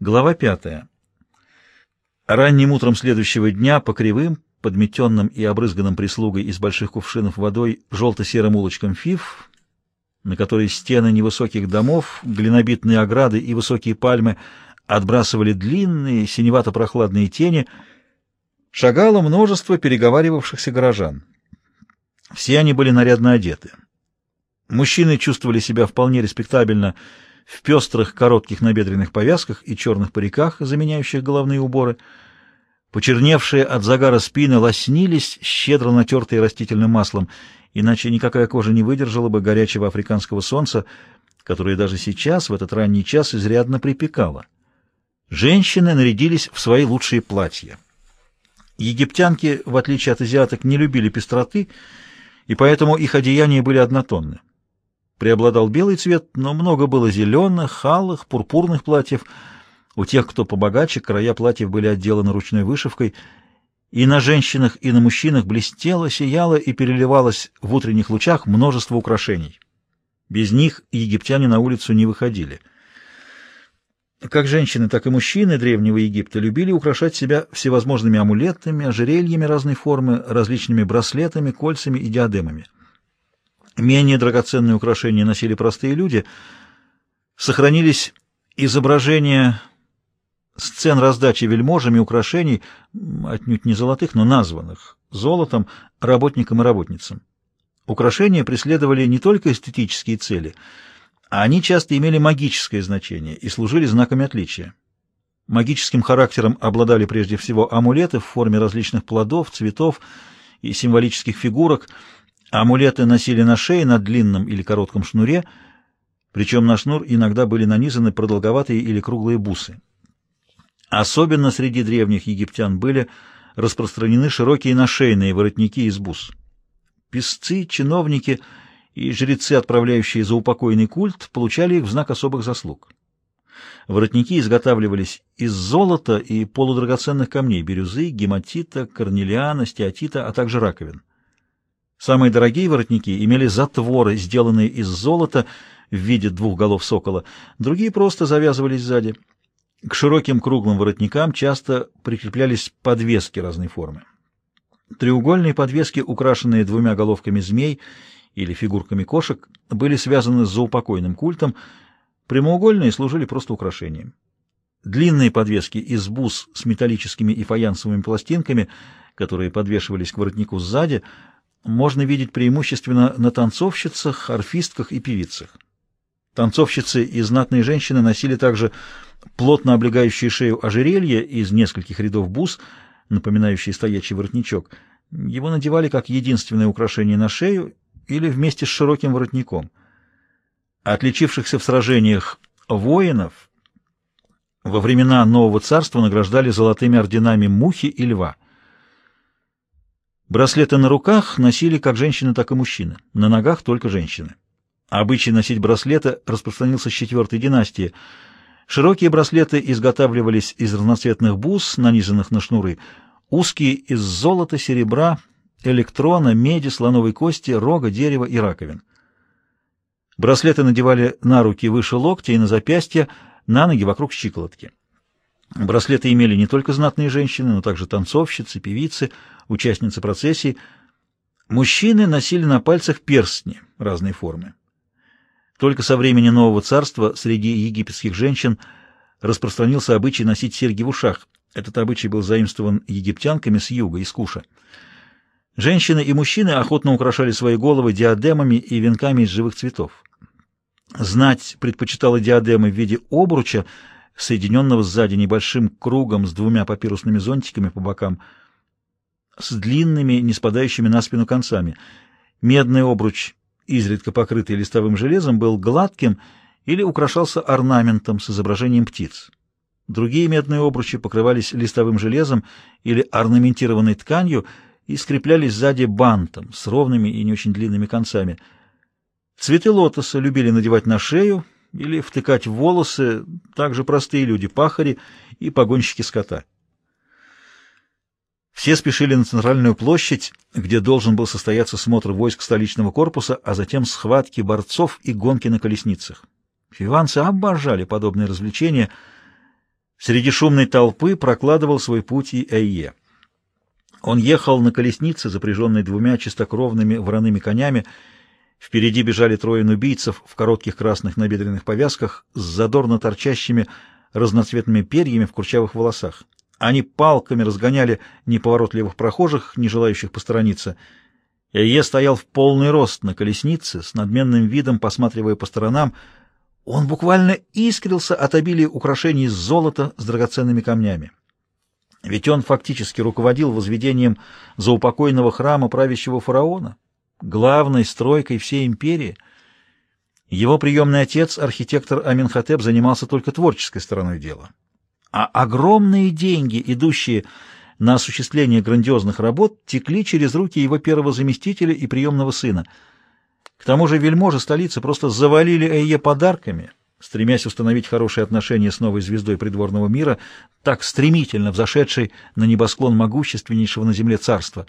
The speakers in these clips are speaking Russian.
Глава пятая. Ранним утром следующего дня по кривым, подметенным и обрызганным прислугой из больших кувшинов водой желто-серым улочкам Фиф, на которой стены невысоких домов, глинобитные ограды и высокие пальмы отбрасывали длинные синевато-прохладные тени, шагало множество переговаривавшихся горожан. Все они были нарядно одеты. Мужчины чувствовали себя вполне респектабельно, в пестрых коротких набедренных повязках и черных париках, заменяющих головные уборы. Почерневшие от загара спины лоснились, щедро натертые растительным маслом, иначе никакая кожа не выдержала бы горячего африканского солнца, которое даже сейчас, в этот ранний час, изрядно припекало. Женщины нарядились в свои лучшие платья. Египтянки, в отличие от азиаток, не любили пестроты, и поэтому их одеяния были однотонны. Преобладал белый цвет, но много было зеленых, алых, пурпурных платьев. У тех, кто побогаче, края платьев были отделаны ручной вышивкой, и на женщинах, и на мужчинах блестело, сияло и переливалось в утренних лучах множество украшений. Без них египтяне на улицу не выходили. Как женщины, так и мужчины Древнего Египта любили украшать себя всевозможными амулетами, ожерельями разной формы, различными браслетами, кольцами и диадемами. Менее драгоценные украшения носили простые люди. Сохранились изображения сцен раздачи вельможами украшений, отнюдь не золотых, но названных золотом работникам и работницам. Украшения преследовали не только эстетические цели, а они часто имели магическое значение и служили знаками отличия. Магическим характером обладали прежде всего амулеты в форме различных плодов, цветов и символических фигурок – Амулеты носили на шее на длинном или коротком шнуре, причем на шнур иногда были нанизаны продолговатые или круглые бусы. Особенно среди древних египтян были распространены широкие нашейные воротники из бус. Песцы, чиновники и жрецы, отправляющие за упокойный культ, получали их в знак особых заслуг. Воротники изготавливались из золота и полудрагоценных камней – бирюзы, гематита, корнелиана, стеатита, а также раковин. Самые дорогие воротники имели затворы, сделанные из золота в виде двух голов сокола, другие просто завязывались сзади. К широким круглым воротникам часто прикреплялись подвески разной формы. Треугольные подвески, украшенные двумя головками змей или фигурками кошек, были связаны с заупокойным культом, прямоугольные служили просто украшением. Длинные подвески из бус с металлическими и фаянсовыми пластинками, которые подвешивались к воротнику сзади, можно видеть преимущественно на танцовщицах, арфистках и певицах. Танцовщицы и знатные женщины носили также плотно облегающие шею ожерелья из нескольких рядов бус, напоминающие стоячий воротничок. Его надевали как единственное украшение на шею или вместе с широким воротником. Отличившихся в сражениях воинов во времена Нового Царства награждали золотыми орденами мухи и льва – Браслеты на руках носили как женщины, так и мужчины, на ногах только женщины. Обычай носить браслеты распространился с четвертой династии. Широкие браслеты изготавливались из разноцветных бус, нанизанных на шнуры, узкие из золота, серебра, электрона, меди, слоновой кости, рога, дерева и раковин. Браслеты надевали на руки выше локтя и на запястья, на ноги вокруг щиколотки. Браслеты имели не только знатные женщины, но также танцовщицы, певицы, участницы процессий. Мужчины носили на пальцах перстни разной формы. Только со времени Нового Царства среди египетских женщин распространился обычай носить серьги в ушах. Этот обычай был заимствован египтянками с юга, из Куша. Женщины и мужчины охотно украшали свои головы диадемами и венками из живых цветов. Знать предпочитала диадемы в виде обруча, соединенного сзади небольшим кругом с двумя папирусными зонтиками по бокам, с длинными, не спадающими на спину концами. Медный обруч, изредка покрытый листовым железом, был гладким или украшался орнаментом с изображением птиц. Другие медные обручи покрывались листовым железом или орнаментированной тканью и скреплялись сзади бантом с ровными и не очень длинными концами. Цветы лотоса любили надевать на шею, или втыкать в волосы также простые люди, пахари и погонщики скота. Все спешили на центральную площадь, где должен был состояться смотр войск столичного корпуса, а затем схватки борцов и гонки на колесницах. Фиванцы обожали подобные развлечения. Среди шумной толпы прокладывал свой путь и Эйе. Он ехал на колеснице, запряженной двумя чистокровными вороными конями. Впереди бежали трое нубийцев в коротких красных набедренных повязках с задорно торчащими разноцветными перьями в курчавых волосах. Они палками разгоняли неповоротливых прохожих, не желающих посторониться. Эйе стоял в полный рост на колеснице, с надменным видом посматривая по сторонам. Он буквально искрился от обилия украшений из золота с драгоценными камнями. Ведь он фактически руководил возведением заупокойного храма правящего фараона, главной стройкой всей империи. Его приемный отец, архитектор Аминхотеп, занимался только творческой стороной дела. А огромные деньги, идущие на осуществление грандиозных работ, текли через руки его первого заместителя и приемного сына. К тому же вельможи столицы просто завалили Эйе подарками — стремясь установить хорошие отношения с новой звездой придворного мира, так стремительно взошедшей на небосклон могущественнейшего на земле царства.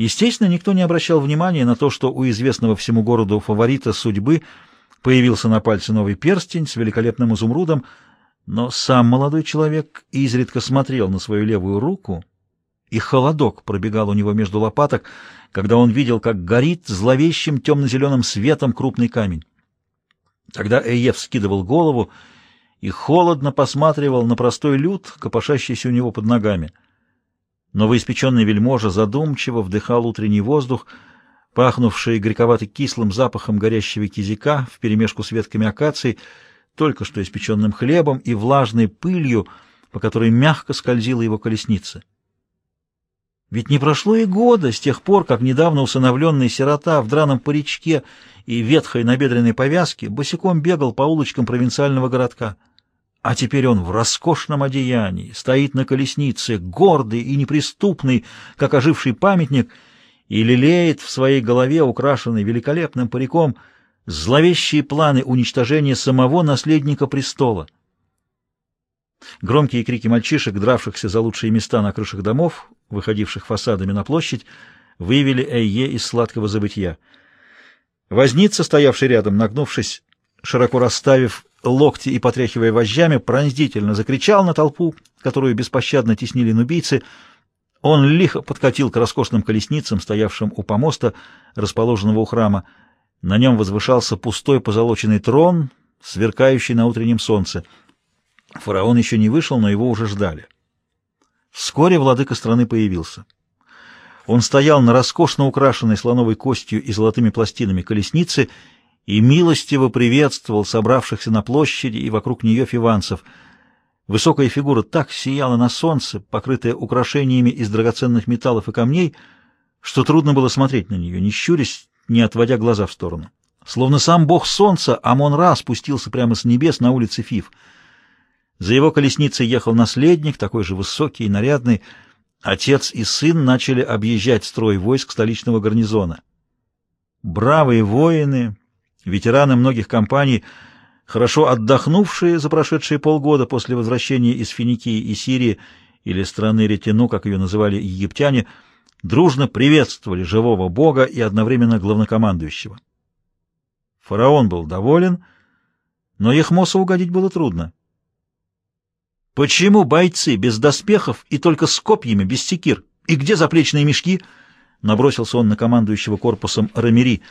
Естественно, никто не обращал внимания на то, что у известного всему городу фаворита судьбы появился на пальце новый перстень с великолепным изумрудом, но сам молодой человек изредка смотрел на свою левую руку, и холодок пробегал у него между лопаток, когда он видел, как горит зловещим темно-зеленым светом крупный камень. Тогда Эев скидывал голову и холодно посматривал на простой люд, копошащийся у него под ногами. Новоиспеченный вельможа задумчиво вдыхал утренний воздух, пахнувший горьковато-кислым запахом горящего кизика вперемешку с ветками акаций, только что испеченным хлебом и влажной пылью, по которой мягко скользила его колесница. Ведь не прошло и года с тех пор, как недавно усыновленный сирота в драном паричке и ветхой набедренной повязке босиком бегал по улочкам провинциального городка. А теперь он в роскошном одеянии, стоит на колеснице, гордый и неприступный, как оживший памятник, и лелеет в своей голове, украшенный великолепным париком, зловещие планы уничтожения самого наследника престола. Громкие крики мальчишек, дравшихся за лучшие места на крышах домов, выходивших фасадами на площадь, вывели Эйе из сладкого забытья. Возница, стоявший рядом, нагнувшись, широко расставив локти и потряхивая вожжами, пронзительно закричал на толпу, которую беспощадно теснили нубийцы. Он лихо подкатил к роскошным колесницам, стоявшим у помоста, расположенного у храма. На нем возвышался пустой позолоченный трон, сверкающий на утреннем солнце. Фараон еще не вышел, но его уже ждали. Вскоре владыка страны появился. Он стоял на роскошно украшенной слоновой костью и золотыми пластинами колесницы и милостиво приветствовал собравшихся на площади и вокруг нее фиванцев. Высокая фигура так сияла на солнце, покрытая украшениями из драгоценных металлов и камней, что трудно было смотреть на нее, не щурясь, не отводя глаза в сторону. Словно сам бог солнца, Амон-Ра спустился прямо с небес на улице Фив — за его колесницей ехал наследник, такой же высокий и нарядный. Отец и сын начали объезжать строй войск столичного гарнизона. Бравые воины, ветераны многих компаний, хорошо отдохнувшие за прошедшие полгода после возвращения из Финикии и Сирии, или страны Ретину, как ее называли египтяне, дружно приветствовали живого бога и одновременно главнокомандующего. Фараон был доволен, но Ехмосу угодить было трудно. Почему бойцы без доспехов и только с копьями, без секир? И где заплечные мешки? Набросился он на командующего корпусом Рамери,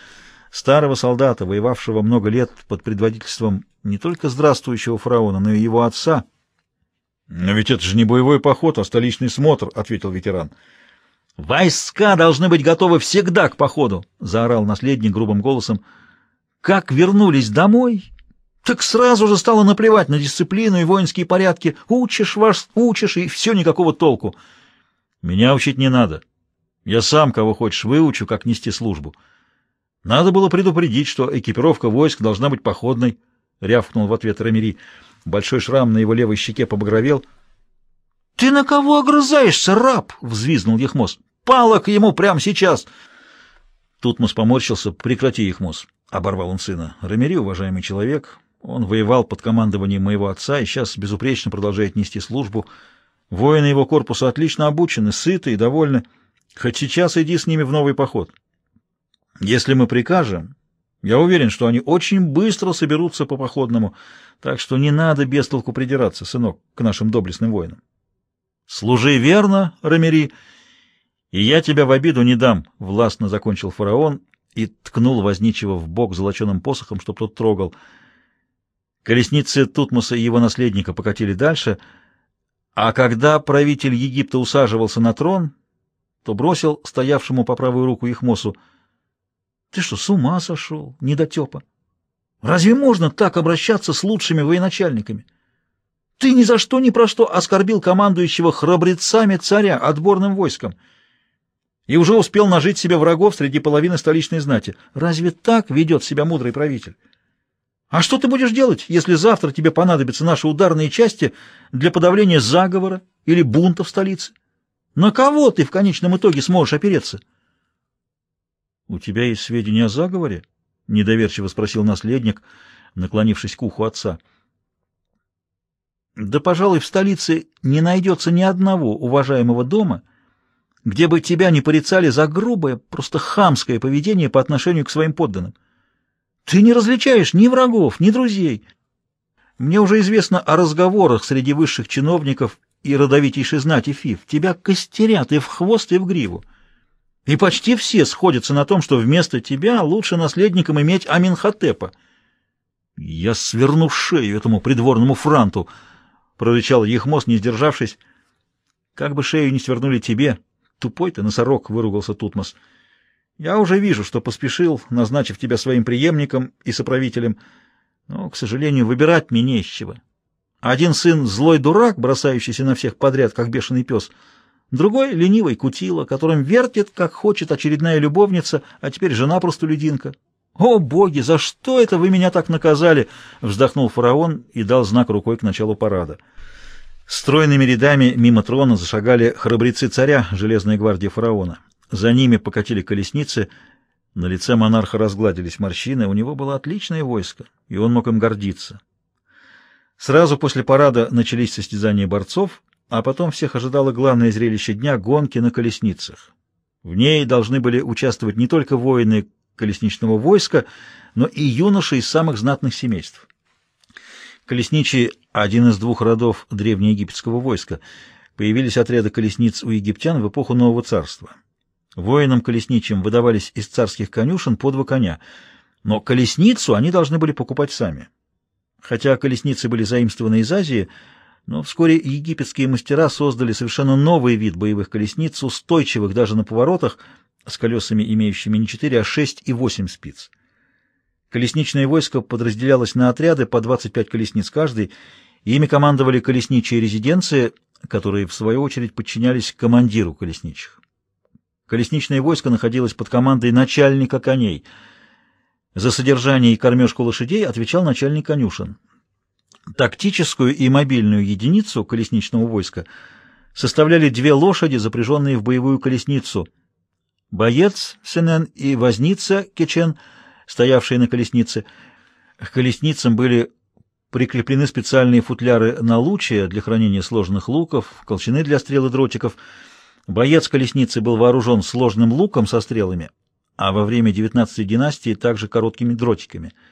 старого солдата, воевавшего много лет под предводительством не только здравствующего фараона, но и его отца. «Но ведь это же не боевой поход, а столичный смотр», — ответил ветеран. «Войска должны быть готовы всегда к походу», — заорал наследник грубым голосом. «Как вернулись домой, так сразу же стало наплевать на дисциплину и воинские порядки. Учишь вас, учишь, и все никакого толку. Меня учить не надо. Я сам, кого хочешь, выучу, как нести службу. Надо было предупредить, что экипировка войск должна быть походной, — рявкнул в ответ Рамири. Большой шрам на его левой щеке побагровел. — Ты на кого огрызаешься, раб? — взвизнул Ехмос. — Палок ему прямо сейчас! Тутмос поморщился. — Прекрати, Ехмос, — оборвал он сына. — Рамири, уважаемый человек, он воевал под командованием моего отца и сейчас безупречно продолжает нести службу. Воины его корпуса отлично обучены, сыты и довольны. Хоть сейчас иди с ними в новый поход. Если мы прикажем, Я уверен, что они очень быстро соберутся по походному, так что не надо без толку придираться, сынок, к нашим доблестным воинам. Служи верно, Рамери, и я тебя в обиду не дам, — властно закончил фараон и ткнул возничего в бок золоченым посохом, чтоб тот трогал. Колесницы Тутмоса и его наследника покатили дальше, а когда правитель Египта усаживался на трон, то бросил стоявшему по правую руку Ихмосу — ты что, с ума сошел, недотепа? Разве можно так обращаться с лучшими военачальниками? Ты ни за что ни про что оскорбил командующего храбрецами царя отборным войском и уже успел нажить себе врагов среди половины столичной знати. Разве так ведет себя мудрый правитель? А что ты будешь делать, если завтра тебе понадобятся наши ударные части для подавления заговора или бунта в столице? На кого ты в конечном итоге сможешь опереться? — У тебя есть сведения о заговоре? — недоверчиво спросил наследник, наклонившись к уху отца. — Да, пожалуй, в столице не найдется ни одного уважаемого дома, где бы тебя не порицали за грубое, просто хамское поведение по отношению к своим подданным. Ты не различаешь ни врагов, ни друзей. Мне уже известно о разговорах среди высших чиновников и родовитейшей знати Фиф. Тебя костерят и в хвост, и в гриву. И почти все сходятся на том, что вместо тебя лучше наследником иметь Аминхотепа. Я сверну шею этому придворному франту, прорычал Ехмос, не сдержавшись. Как бы шею не свернули тебе, тупой ты носорог, выругался Тутмос. Я уже вижу, что поспешил, назначив тебя своим преемником и соправителем, но, к сожалению, выбирать мне не из чего. Один сын — злой дурак, бросающийся на всех подряд, как бешеный пес — Другой — ленивый кутила, которым вертит, как хочет очередная любовница, а теперь жена простолюдинка. «О, боги, за что это вы меня так наказали?» — вздохнул фараон и дал знак рукой к началу парада. Стройными рядами мимо трона зашагали храбрецы царя, железная гвардия фараона. За ними покатили колесницы. На лице монарха разгладились морщины. У него было отличное войско, и он мог им гордиться. Сразу после парада начались состязания борцов, а потом всех ожидало главное зрелище дня — гонки на колесницах. В ней должны были участвовать не только воины колесничного войска, но и юноши из самых знатных семейств. Колесничие — один из двух родов древнеегипетского войска. Появились отряды колесниц у египтян в эпоху Нового Царства. Воинам колесничим выдавались из царских конюшен по два коня, но колесницу они должны были покупать сами. Хотя колесницы были заимствованы из Азии — но вскоре египетские мастера создали совершенно новый вид боевых колесниц, устойчивых даже на поворотах, с колесами, имеющими не 4, а 6 и 8 спиц. Колесничное войско подразделялось на отряды по 25 колесниц каждый, и ими командовали колесничие резиденции, которые, в свою очередь, подчинялись командиру колесничих. Колесничное войско находилось под командой начальника коней. За содержание и кормежку лошадей отвечал начальник конюшен. Тактическую и мобильную единицу колесничного войска составляли две лошади, запряженные в боевую колесницу. Боец Сенен и возница Кечен, стоявшие на колеснице. К колесницам были прикреплены специальные футляры на налучия для хранения сложных луков, колчаны для стрел и дротиков. Боец колесницы был вооружен сложным луком со стрелами, а во время XIX династии также короткими дротиками —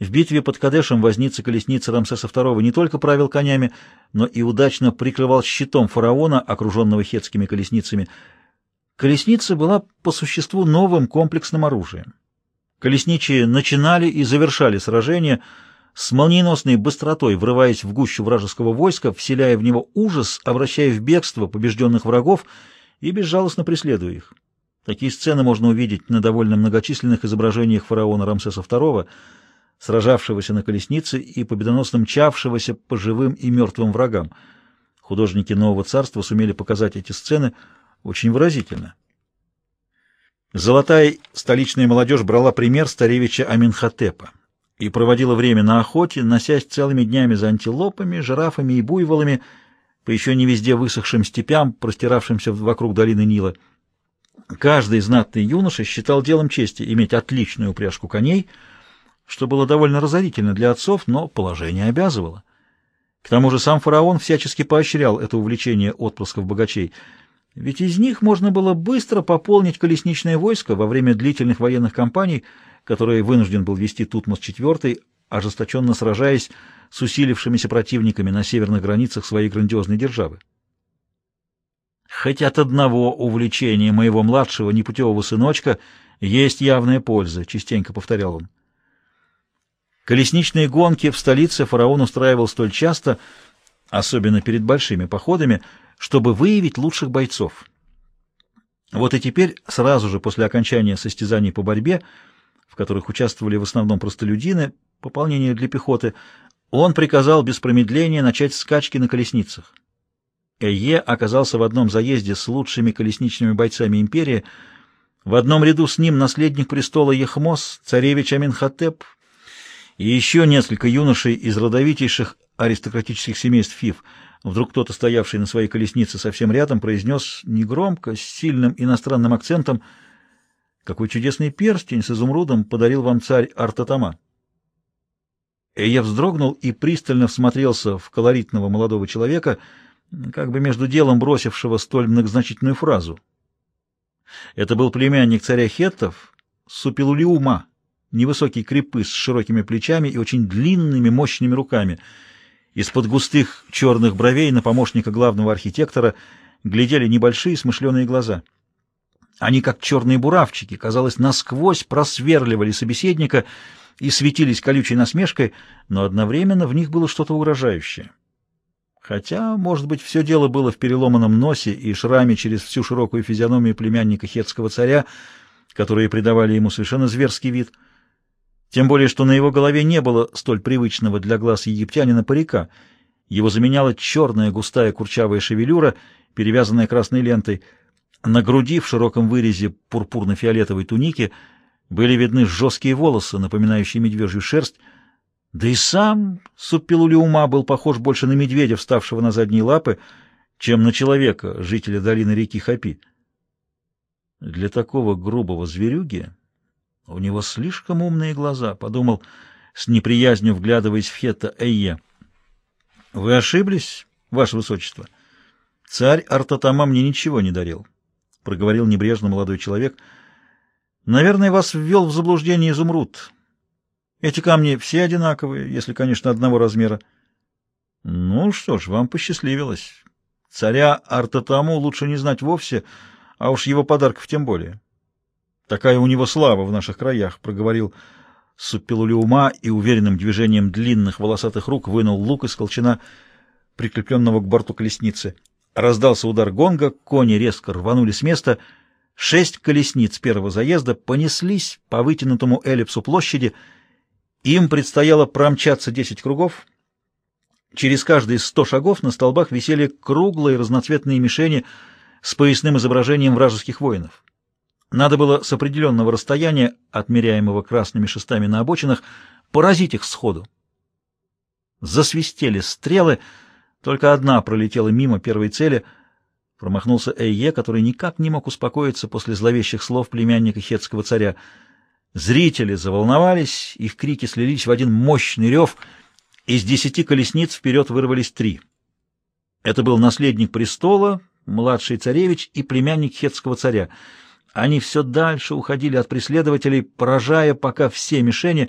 в битве под Кадешем возница колесницы Рамсеса II не только правил конями, но и удачно прикрывал щитом фараона, окруженного хетскими колесницами. Колесница была по существу новым комплексным оружием. Колесничие начинали и завершали сражение с молниеносной быстротой, врываясь в гущу вражеского войска, вселяя в него ужас, обращая в бегство побежденных врагов и безжалостно преследуя их. Такие сцены можно увидеть на довольно многочисленных изображениях фараона Рамсеса II — сражавшегося на колеснице и победоносно мчавшегося по живым и мертвым врагам. Художники Нового Царства сумели показать эти сцены очень выразительно. Золотая столичная молодежь брала пример старевича Аминхотепа и проводила время на охоте, носясь целыми днями за антилопами, жирафами и буйволами по еще не везде высохшим степям, простиравшимся вокруг долины Нила. Каждый знатный юноша считал делом чести иметь отличную упряжку коней — что было довольно разорительно для отцов, но положение обязывало. К тому же сам фараон всячески поощрял это увлечение отпрысков богачей, ведь из них можно было быстро пополнить колесничное войско во время длительных военных кампаний, который вынужден был вести Тутмос IV, ожесточенно сражаясь с усилившимися противниками на северных границах своей грандиозной державы. Хоть от одного увлечения моего младшего непутевого сыночка есть явная польза, частенько повторял он. Колесничные гонки в столице фараон устраивал столь часто, особенно перед большими походами, чтобы выявить лучших бойцов. Вот и теперь, сразу же после окончания состязаний по борьбе, в которых участвовали в основном простолюдины, пополнение для пехоты, он приказал без промедления начать скачки на колесницах. Эйе оказался в одном заезде с лучшими колесничными бойцами империи, в одном ряду с ним наследник престола Ехмос, царевич Аминхотеп и еще несколько юношей из родовитейших аристократических семейств Фив. Вдруг кто-то, стоявший на своей колеснице совсем рядом, произнес негромко, с сильным иностранным акцентом, «Какой чудесный перстень с изумрудом подарил вам царь Артатама!» Я вздрогнул и пристально всмотрелся в колоритного молодого человека — как бы между делом бросившего столь многозначительную фразу. Это был племянник царя Хеттов, Супилулиума, невысокий крепыш с широкими плечами и очень длинными мощными руками. Из-под густых черных бровей на помощника главного архитектора глядели небольшие смышленые глаза. Они, как черные буравчики, казалось, насквозь просверливали собеседника и светились колючей насмешкой, но одновременно в них было что-то угрожающее. Хотя, может быть, все дело было в переломанном носе и шраме через всю широкую физиономию племянника хетского царя, которые придавали ему совершенно зверский вид. Тем более, что на его голове не было столь привычного для глаз египтянина парика. Его заменяла черная густая курчавая шевелюра, перевязанная красной лентой. На груди в широком вырезе пурпурно-фиолетовой туники были видны жесткие волосы, напоминающие медвежью шерсть, да и сам Суппилулиума был похож больше на медведя, вставшего на задние лапы, чем на человека, жителя долины реки Хапи. Для такого грубого зверюги у него слишком умные глаза, — подумал с неприязнью, вглядываясь в Хетта Эйе. — Вы ошиблись, ваше высочество. Царь Артатама мне ничего не дарил, — проговорил небрежно молодой человек. — Наверное, вас ввел в заблуждение изумруд. Эти камни все одинаковые, если, конечно, одного размера. Ну что ж, вам посчастливилось. Царя Артатаму лучше не знать вовсе, а уж его подарков тем более. Такая у него слава в наших краях, — проговорил Суппилулиума и уверенным движением длинных волосатых рук вынул лук из колчана, прикрепленного к борту колесницы. Раздался удар гонга, кони резко рванули с места. Шесть колесниц первого заезда понеслись по вытянутому эллипсу площади — им предстояло промчаться десять кругов. Через каждые сто шагов на столбах висели круглые разноцветные мишени с поясным изображением вражеских воинов. Надо было с определенного расстояния, отмеряемого красными шестами на обочинах, поразить их сходу. Засвистели стрелы, только одна пролетела мимо первой цели. Промахнулся Эйе, который никак не мог успокоиться после зловещих слов племянника хетского царя — Зрители заволновались, их крики слились в один мощный рев. Из десяти колесниц вперед вырвались три. Это был наследник престола, младший царевич и племянник хетского царя. Они все дальше уходили от преследователей, поражая пока все мишени,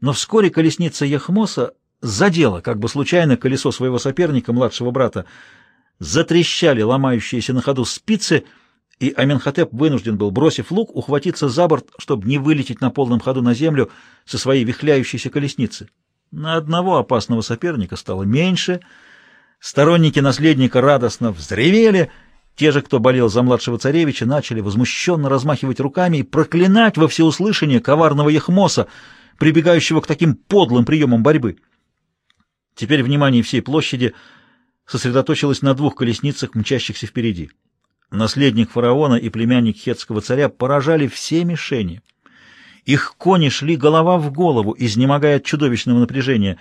но вскоре колесница Яхмоса задела, как бы случайно, колесо своего соперника, младшего брата. Затрещали ломающиеся на ходу спицы — и Аменхотеп вынужден был, бросив лук, ухватиться за борт, чтобы не вылететь на полном ходу на землю со своей вихляющейся колесницы. На одного опасного соперника стало меньше. Сторонники наследника радостно взревели. Те же, кто болел за младшего царевича, начали возмущенно размахивать руками и проклинать во всеуслышание коварного Яхмоса, прибегающего к таким подлым приемам борьбы. Теперь внимание всей площади сосредоточилось на двух колесницах, мчащихся впереди. Наследник фараона и племянник хетского царя поражали все мишени. Их кони шли голова в голову, изнемогая от чудовищного напряжения.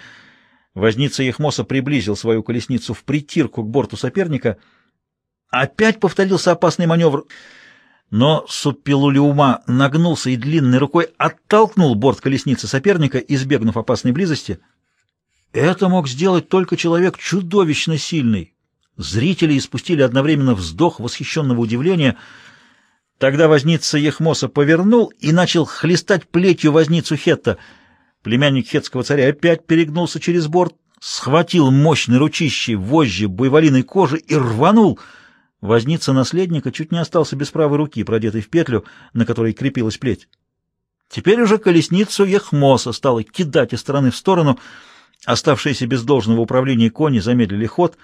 Возница Ехмоса приблизил свою колесницу в притирку к борту соперника. Опять повторился опасный маневр, но Суппилулиума нагнулся и длинной рукой оттолкнул борт колесницы соперника, избегнув опасной близости. Это мог сделать только человек чудовищно сильный, Зрители испустили одновременно вздох восхищенного удивления. Тогда возница Ехмоса повернул и начал хлестать плетью возницу Хетта. Племянник хетского царя опять перегнулся через борт, схватил мощный ручищей вожжи буйволиной кожи и рванул. Возница наследника чуть не остался без правой руки, продетой в петлю, на которой крепилась плеть. Теперь уже колесницу Ехмоса стало кидать из стороны в сторону. Оставшиеся без должного управления кони замедлили ход.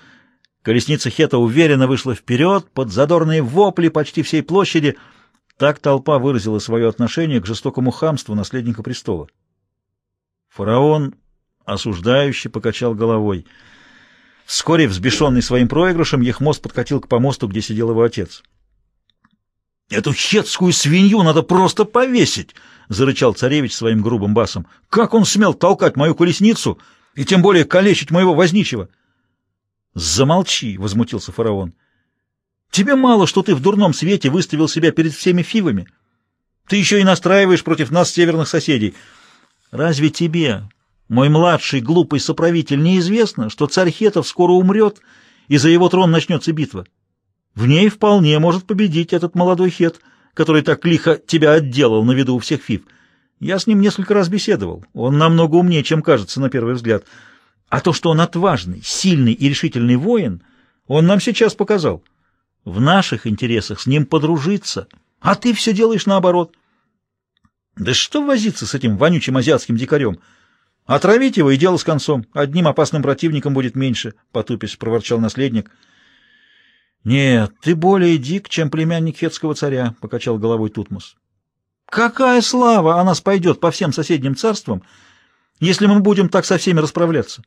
Колесница Хета уверенно вышла вперед, под задорные вопли почти всей площади. Так толпа выразила свое отношение к жестокому хамству наследника престола. Фараон осуждающе покачал головой. Вскоре, взбешенный своим проигрышем, Ехмос подкатил к помосту, где сидел его отец. «Эту хетскую свинью надо просто повесить!» — зарычал царевич своим грубым басом. «Как он смел толкать мою колесницу и тем более калечить моего возничего?» «Замолчи!» — возмутился фараон. «Тебе мало, что ты в дурном свете выставил себя перед всеми фивами. Ты еще и настраиваешь против нас северных соседей. Разве тебе, мой младший глупый соправитель, неизвестно, что царь Хетов скоро умрет, и за его трон начнется битва?» В ней вполне может победить этот молодой хет, который так лихо тебя отделал на виду у всех фиф. Я с ним несколько раз беседовал. Он намного умнее, чем кажется на первый взгляд. А то, что он отважный, сильный и решительный воин, он нам сейчас показал. В наших интересах с ним подружиться, а ты все делаешь наоборот. Да что возиться с этим вонючим азиатским дикарем? Отравить его и дело с концом. Одним опасным противником будет меньше, — потупись проворчал наследник. — «Нет, ты более дик, чем племянник хетского царя», — покачал головой Тутмос. «Какая слава о нас пойдет по всем соседним царствам, если мы будем так со всеми расправляться?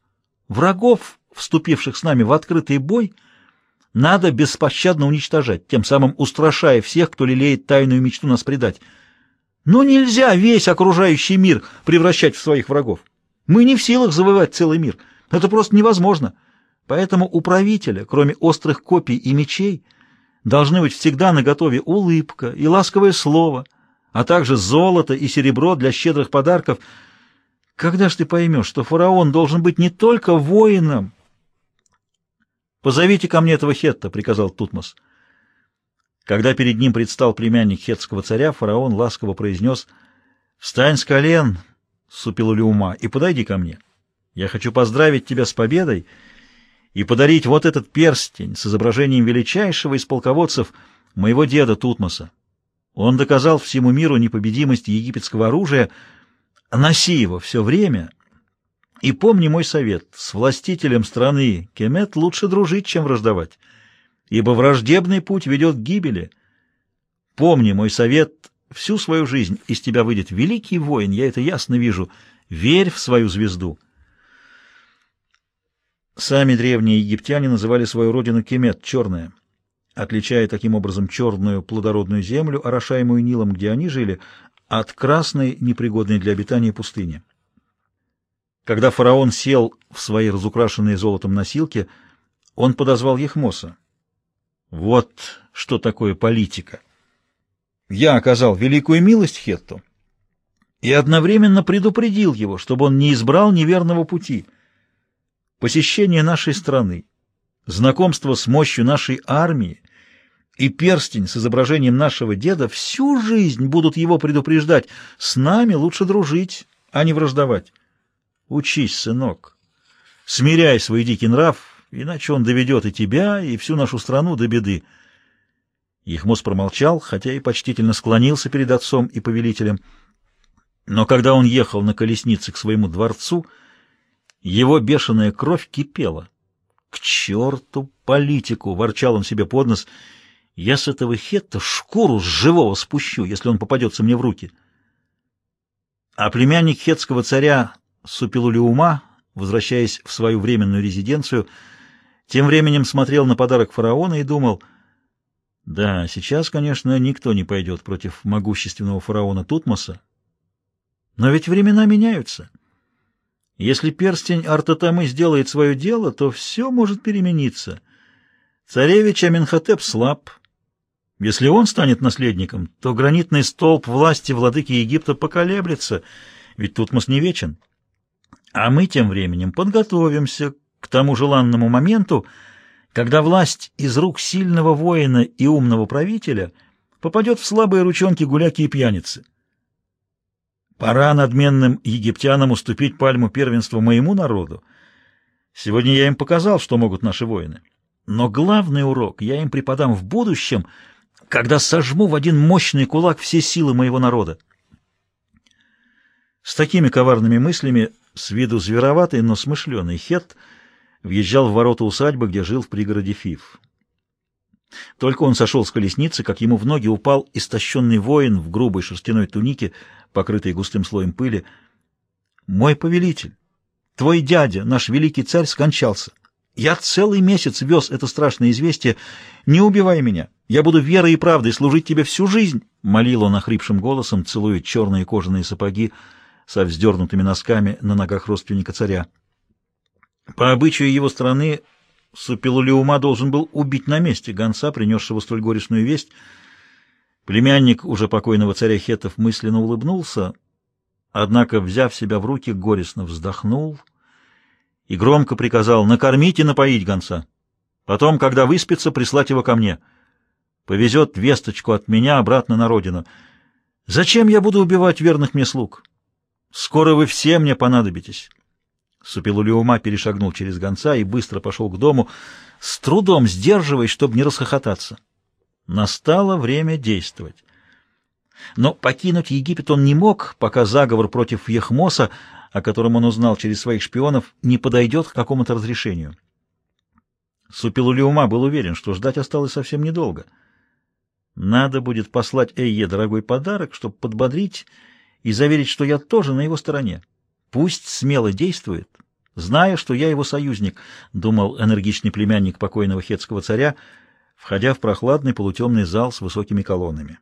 Врагов, вступивших с нами в открытый бой, надо беспощадно уничтожать, тем самым устрашая всех, кто лелеет тайную мечту нас предать. Но нельзя весь окружающий мир превращать в своих врагов. Мы не в силах завоевать целый мир. Это просто невозможно». Поэтому у правителя, кроме острых копий и мечей, должны быть всегда наготове улыбка и ласковое слово, а также золото и серебро для щедрых подарков. Когда ж ты поймешь, что фараон должен быть не только воином? «Позовите ко мне этого хетта», — приказал Тутмос. Когда перед ним предстал племянник хетского царя, фараон ласково произнес «Встань с колен, Супилулиума, и подойди ко мне. Я хочу поздравить тебя с победой» и подарить вот этот перстень с изображением величайшего из полководцев моего деда Тутмоса. Он доказал всему миру непобедимость египетского оружия. Носи его все время и помни мой совет. С властителем страны Кемет лучше дружить, чем враждовать, ибо враждебный путь ведет к гибели. Помни мой совет всю свою жизнь, из тебя выйдет великий воин, я это ясно вижу. Верь в свою звезду». Сами древние египтяне называли свою родину Кемет, черная, отличая таким образом черную плодородную землю, орошаемую Нилом, где они жили, от красной, непригодной для обитания пустыни. Когда фараон сел в свои разукрашенные золотом носилки, он подозвал Ехмоса. Вот что такое политика. Я оказал великую милость Хетту и одновременно предупредил его, чтобы он не избрал неверного пути — посещение нашей страны, знакомство с мощью нашей армии и перстень с изображением нашего деда всю жизнь будут его предупреждать. С нами лучше дружить, а не враждовать. Учись, сынок. Смиряй свой дикий нрав, иначе он доведет и тебя, и всю нашу страну до беды. Ихмос промолчал, хотя и почтительно склонился перед отцом и повелителем. Но когда он ехал на колеснице к своему дворцу, его бешеная кровь кипела. «К черту политику!» — ворчал он себе под нос. «Я с этого хетта шкуру с живого спущу, если он попадется мне в руки». А племянник хетского царя Супилулиума, возвращаясь в свою временную резиденцию, тем временем смотрел на подарок фараона и думал, «Да, сейчас, конечно, никто не пойдет против могущественного фараона Тутмоса, но ведь времена меняются». Если перстень Артатамы сделает свое дело, то все может перемениться. Царевич Аминхотеп слаб. Если он станет наследником, то гранитный столб власти владыки Египта поколеблется, ведь Тутмос не вечен. А мы тем временем подготовимся к тому желанному моменту, когда власть из рук сильного воина и умного правителя попадет в слабые ручонки гуляки и пьяницы. Пора надменным египтянам уступить пальму первенства моему народу. Сегодня я им показал, что могут наши воины. Но главный урок я им преподам в будущем, когда сожму в один мощный кулак все силы моего народа. С такими коварными мыслями, с виду звероватый, но смышленый Хет въезжал в ворота усадьбы, где жил в пригороде Фиф. Только он сошел с колесницы, как ему в ноги упал истощенный воин в грубой шерстяной тунике, покрытой густым слоем пыли. «Мой повелитель, твой дядя, наш великий царь, скончался. Я целый месяц вез это страшное известие. Не убивай меня. Я буду верой и правдой служить тебе всю жизнь!» — молил он охрипшим голосом, целуя черные кожаные сапоги со вздернутыми носками на ногах родственника царя. По обычаю его страны Супилулиума должен был убить на месте гонца, принесшего столь горестную весть. Племянник уже покойного царя Хетов мысленно улыбнулся, однако, взяв себя в руки, горестно вздохнул и громко приказал накормить и напоить гонца. Потом, когда выспится, прислать его ко мне. Повезет весточку от меня обратно на родину. Зачем я буду убивать верных мне слуг? Скоро вы все мне понадобитесь. Супилулиума перешагнул через гонца и быстро пошел к дому, с трудом сдерживаясь, чтобы не расхохотаться. Настало время действовать. Но покинуть Египет он не мог, пока заговор против Ехмоса, о котором он узнал через своих шпионов, не подойдет к какому-то разрешению. Супилулиума был уверен, что ждать осталось совсем недолго. Надо будет послать Эйе дорогой подарок, чтобы подбодрить и заверить, что я тоже на его стороне. Пусть смело действует, зная, что я его союзник, — думал энергичный племянник покойного хетского царя, входя в прохладный полутемный зал с высокими колоннами.